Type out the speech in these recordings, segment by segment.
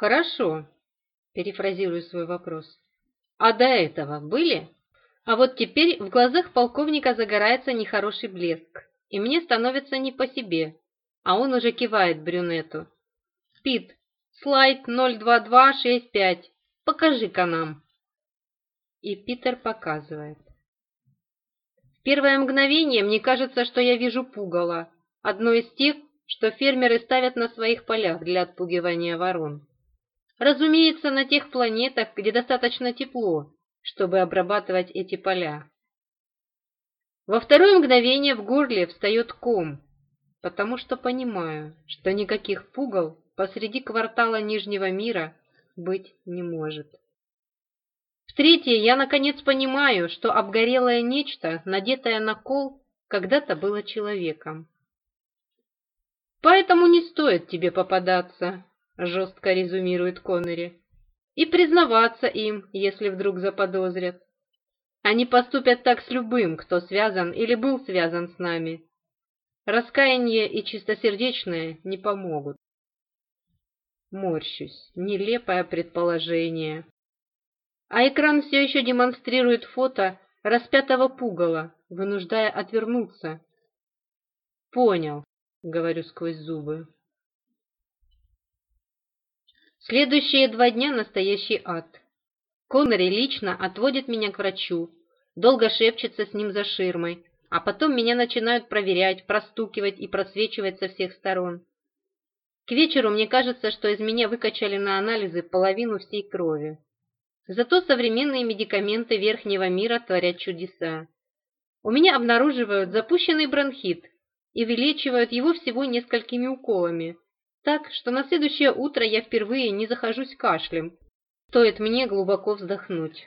«Хорошо», – перефразирую свой вопрос. «А до этого были?» А вот теперь в глазах полковника загорается нехороший блеск, и мне становится не по себе, а он уже кивает брюнету. «Пит, слайд 02265, покажи-ка нам». И Питер показывает. В первое мгновение мне кажется, что я вижу пугало, одно из тех, что фермеры ставят на своих полях для отпугивания ворон. Разумеется, на тех планетах, где достаточно тепло, чтобы обрабатывать эти поля. Во второе мгновение в горле встает ком, потому что понимаю, что никаких пугал посреди квартала Нижнего мира быть не может. В-третье, я наконец понимаю, что обгорелое нечто, надетое на кол, когда-то было человеком. Поэтому не стоит тебе попадаться, жестко резюмирует Коннери, и признаваться им, если вдруг заподозрят. Они поступят так с любым, кто связан или был связан с нами. Раскаяние и чистосердечное не помогут. Морщусь. Нелепое предположение. А экран все еще демонстрирует фото распятого пугала, вынуждая отвернуться. «Понял», — говорю сквозь зубы. Следующие два дня – настоящий ад. Коннери лично отводит меня к врачу, долго шепчется с ним за ширмой, а потом меня начинают проверять, простукивать и просвечивать со всех сторон. К вечеру мне кажется, что из меня выкачали на анализы половину всей крови. Зато современные медикаменты верхнего мира творят чудеса. У меня обнаруживают запущенный бронхит и вылечивают его всего несколькими уколами – так что на следующее утро я впервые не захожусь кашлем. Стоит мне глубоко вздохнуть.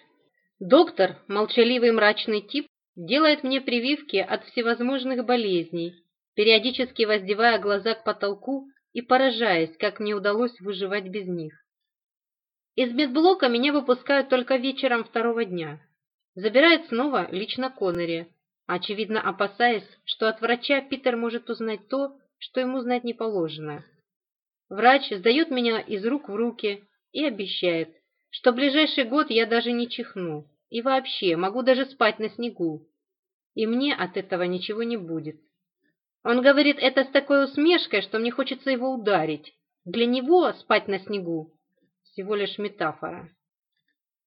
Доктор, молчаливый мрачный тип, делает мне прививки от всевозможных болезней, периодически воздевая глаза к потолку и поражаясь, как мне удалось выживать без них. Из медблока меня выпускают только вечером второго дня. Забирает снова лично Коннери, очевидно опасаясь, что от врача Питер может узнать то, что ему знать не положено. Врач сдает меня из рук в руки и обещает, что в ближайший год я даже не чихну и вообще могу даже спать на снегу. И мне от этого ничего не будет. Он говорит это с такой усмешкой, что мне хочется его ударить. Для него спать на снегу – всего лишь метафора.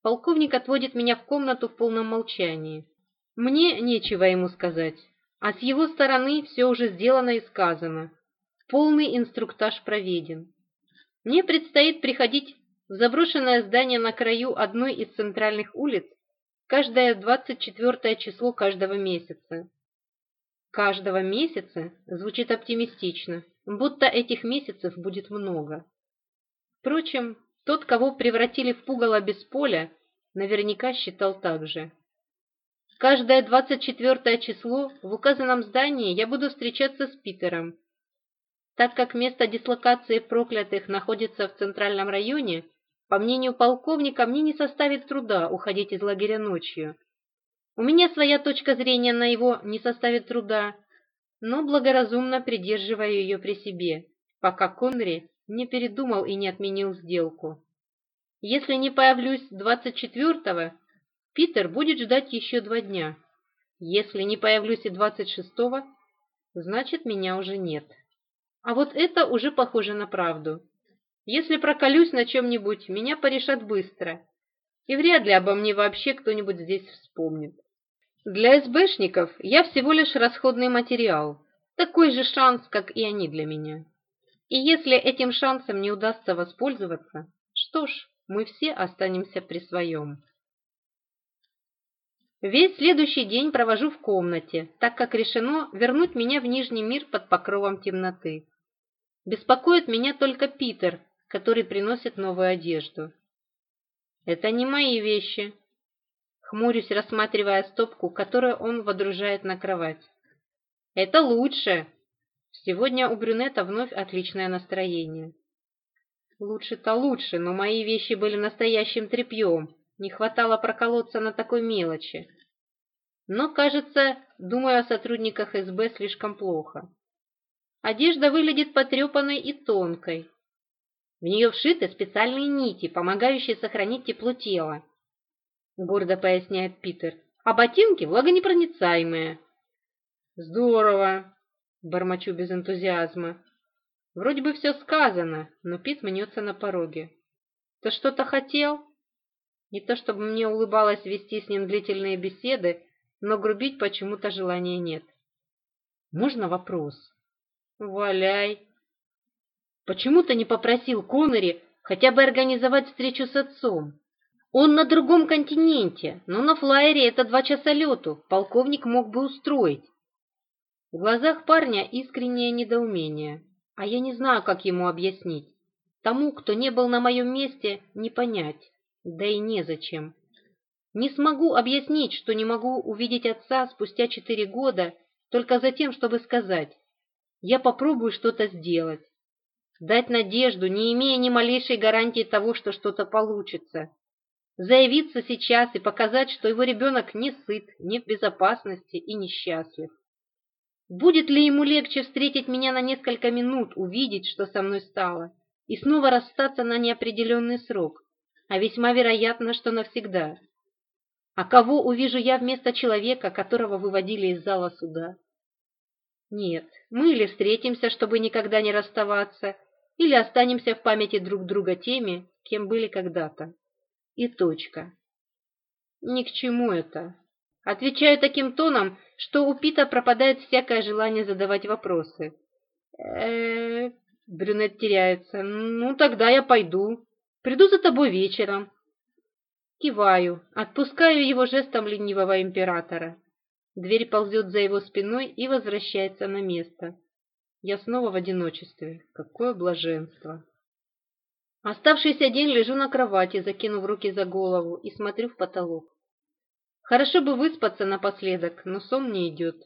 Полковник отводит меня в комнату в полном молчании. Мне нечего ему сказать, а с его стороны все уже сделано и сказано. Полный инструктаж проведен. Мне предстоит приходить в заброшенное здание на краю одной из центральных улиц каждое 24 число каждого месяца. Каждого месяца звучит оптимистично, будто этих месяцев будет много. Впрочем, тот, кого превратили в пугало без поля, наверняка считал так же. Каждое 24 число в указанном здании я буду встречаться с Питером, так как место дислокации проклятых находится в центральном районе, по мнению полковника, мне не составит труда уходить из лагеря ночью. У меня своя точка зрения на его не составит труда, но благоразумно придерживаю ее при себе, пока Конри не передумал и не отменил сделку. Если не появлюсь 24-го, Питер будет ждать еще два дня. Если не появлюсь и 26-го, значит меня уже нет. А вот это уже похоже на правду. Если проколюсь на чем-нибудь, меня порешат быстро. И вряд ли обо мне вообще кто-нибудь здесь вспомнит. Для СБшников я всего лишь расходный материал, такой же шанс, как и они для меня. И если этим шансом не удастся воспользоваться, что ж, мы все останемся при своем. Весь следующий день провожу в комнате, так как решено вернуть меня в Нижний мир под покровом темноты. Беспокоит меня только Питер, который приносит новую одежду. Это не мои вещи. Хмурюсь, рассматривая стопку, которую он водружает на кровать. Это лучше. Сегодня у брюнета вновь отличное настроение. Лучше-то лучше, но мои вещи были настоящим тряпьем. Не хватало проколоться на такой мелочи. Но, кажется, думаю о сотрудниках СБ слишком плохо. Одежда выглядит потрепанной и тонкой. В нее вшиты специальные нити, помогающие сохранить тепло тела. Гордо поясняет Питер. А ботинки влагонепроницаемые. Здорово, бормочу без энтузиазма. Вроде бы все сказано, но Пит мнется на пороге. Ты что-то хотел? Не то чтобы мне улыбалось вести с ним длительные беседы, но грубить почему-то желания нет. Можно вопрос? «Валяй!» Почему ты не попросил Коннери хотя бы организовать встречу с отцом? Он на другом континенте, но на флайере это два часа лету, полковник мог бы устроить. В глазах парня искреннее недоумение, а я не знаю, как ему объяснить. Тому, кто не был на моем месте, не понять, да и незачем. Не смогу объяснить, что не могу увидеть отца спустя четыре года, только за тем, чтобы сказать я попробую что-то сделать. Дать надежду, не имея ни малейшей гарантии того, что что-то получится. Заявиться сейчас и показать, что его ребенок не сыт, не в безопасности и несчастлив. Будет ли ему легче встретить меня на несколько минут, увидеть, что со мной стало, и снова расстаться на неопределенный срок, а весьма вероятно, что навсегда? А кого увижу я вместо человека, которого выводили из зала суда? Нет, мы или встретимся, чтобы никогда не расставаться, или останемся в памяти друг друга теми, кем были когда-то. И точка. Ни к чему это. Отвечаю таким тоном, что у Пита пропадает всякое желание задавать вопросы. э Брюнет теряется. «Ну, тогда я пойду. Приду за тобой вечером». Киваю, отпускаю его жестом ленивого императора. Дверь ползет за его спиной и возвращается на место. Я снова в одиночестве. Какое блаженство! Оставшийся день лежу на кровати, закинув руки за голову и смотрю в потолок. Хорошо бы выспаться напоследок, но сон не идет.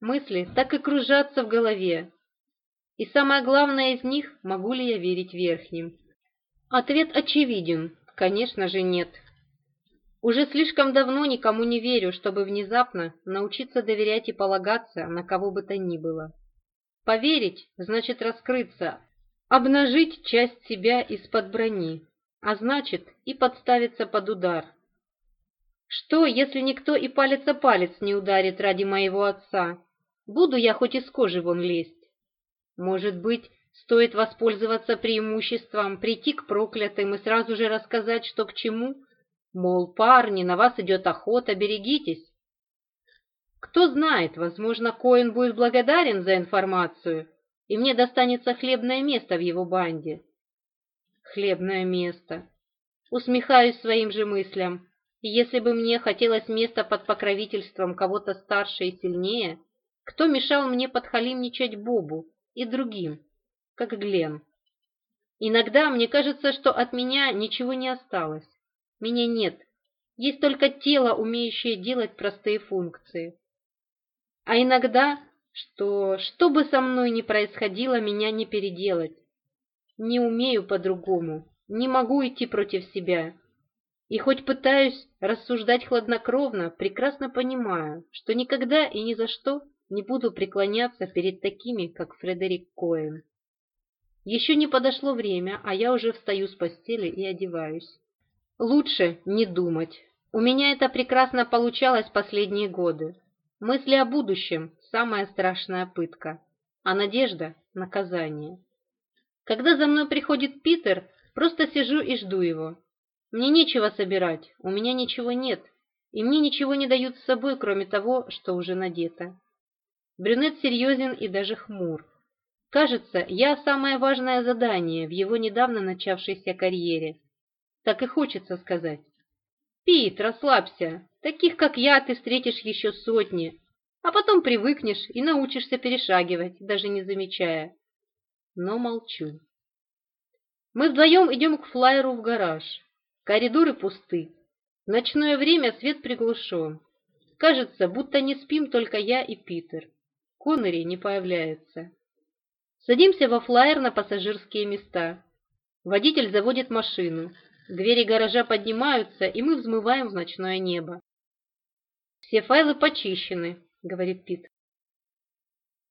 Мысли так и кружатся в голове. И самое главное из них, могу ли я верить верхним? Ответ очевиден, конечно же нет. Уже слишком давно никому не верю, чтобы внезапно научиться доверять и полагаться на кого бы то ни было. Поверить значит раскрыться, обнажить часть себя из-под брони, а значит и подставиться под удар. Что, если никто и палец о палец не ударит ради моего отца? Буду я хоть из кожи вон лезть. Может быть, стоит воспользоваться преимуществом, прийти к проклятым и сразу же рассказать, что к чему, Мол, парни, на вас идет охота, берегитесь. Кто знает, возможно, Коэн будет благодарен за информацию, и мне достанется хлебное место в его банде. Хлебное место. Усмехаюсь своим же мыслям. Если бы мне хотелось места под покровительством кого-то старше и сильнее, кто мешал мне подхалимничать Бобу и другим, как Глен? Иногда мне кажется, что от меня ничего не осталось. Меня нет. Есть только тело, умеющее делать простые функции. А иногда, что, что бы со мной ни происходило, меня не переделать. Не умею по-другому, не могу идти против себя. И хоть пытаюсь рассуждать хладнокровно, прекрасно понимаю, что никогда и ни за что не буду преклоняться перед такими, как Фредерик Коэн. Еще не подошло время, а я уже встаю с постели и одеваюсь. Лучше не думать. У меня это прекрасно получалось последние годы. Мысли о будущем – самая страшная пытка, а надежда – наказание. Когда за мной приходит Питер, просто сижу и жду его. Мне нечего собирать, у меня ничего нет, и мне ничего не дают с собой, кроме того, что уже надето. Брюнет серьезен и даже хмур. Кажется, я самое важное задание в его недавно начавшейся карьере – так и хочется сказать. Пит, расслабься. Таких, как я, ты встретишь еще сотни. А потом привыкнешь и научишься перешагивать, даже не замечая. Но молчу. Мы вдвоем идем к флайеру в гараж. Коридоры пусты. В ночное время свет приглушен. Кажется, будто не спим только я и Питер. Коннери не появляется. Садимся во флайер на пассажирские места. Водитель заводит машину, Двери гаража поднимаются, и мы взмываем в ночное небо. «Все файлы почищены», — говорит Пит.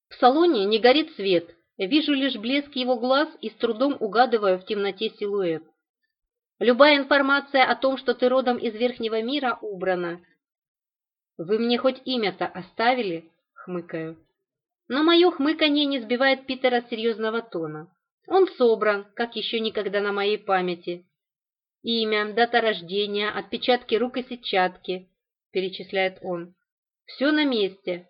В салоне не горит свет. Вижу лишь блеск его глаз и с трудом угадываю в темноте силуэт. Любая информация о том, что ты родом из верхнего мира, убрана. «Вы мне хоть имя-то оставили?» — хмыкаю. Но мое хмыканье не сбивает Питера с серьезного тона. Он собран, как еще никогда на моей памяти имя, дата рождения, отпечатки рук и сетчатки», – перечисляет он. «Все на месте.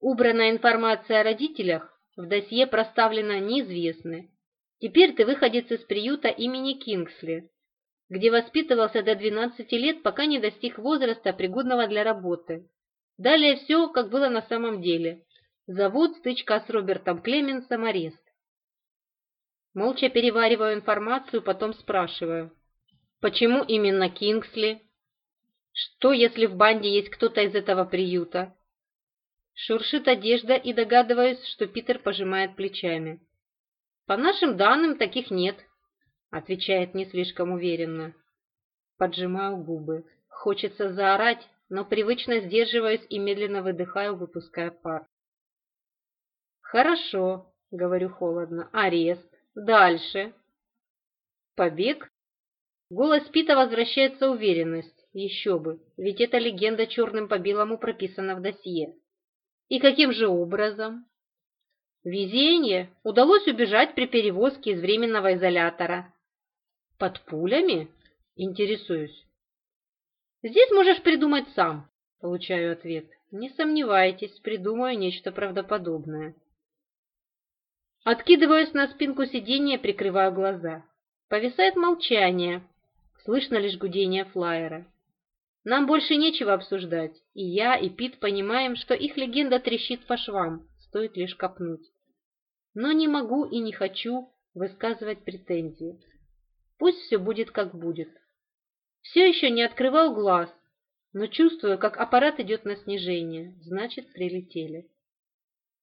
Убрана информация о родителях в досье проставлена неизвестны. Теперь ты выходец из приюта имени Кингсли, где воспитывался до 12 лет, пока не достиг возраста, пригодного для работы. Далее все, как было на самом деле. Зовут, стычка с Робертом Клеменсом, арест. Молча перевариваю информацию, потом спрашиваю. Почему именно Кингсли? Что, если в банде есть кто-то из этого приюта? Шуршит одежда и догадываюсь, что Питер пожимает плечами. По нашим данным, таких нет, отвечает не слишком уверенно. Поджимаю губы. Хочется заорать, но привычно сдерживаюсь и медленно выдыхаю, выпуская пар. «Хорошо», — говорю холодно, — «арест. Дальше». «Побег Голос Пита возвращается уверенность. Еще бы, ведь эта легенда черным по белому прописана в досье. И каким же образом? Везение удалось убежать при перевозке из временного изолятора. Под пулями? Интересуюсь. Здесь можешь придумать сам, получаю ответ. Не сомневайтесь, придумаю нечто правдоподобное. Откидываюсь на спинку сиденья, прикрываю глаза. Повисает молчание, слышно лишь гудение флайера. Нам больше нечего обсуждать, и я, и Пит понимаем, что их легенда трещит по швам, стоит лишь копнуть. Но не могу и не хочу высказывать претензии. Пусть все будет, как будет. Все еще не открывал глаз, но чувствую, как аппарат идет на снижение, значит, прилетели.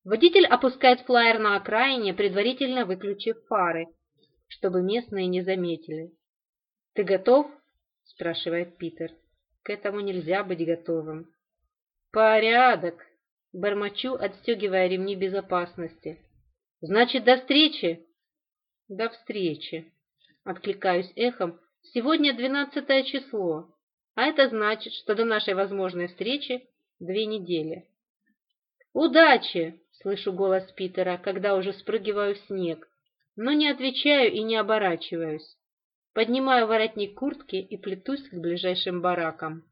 Водитель опускает флайер на окраине, предварительно выключив фары, чтобы местные не заметили. «Ты готов?» — спрашивает Питер. «К этому нельзя быть готовым». «Порядок!» — бормочу, отстегивая ремни безопасности. «Значит, до встречи!» «До встречи!» — откликаюсь эхом. «Сегодня двенадцатое число, а это значит, что до нашей возможной встречи две недели». «Удачи!» — слышу голос Питера, когда уже спрыгиваю в снег, но не отвечаю и не оборачиваюсь поднимаю воротник куртки и плетусь к ближайшим баракам.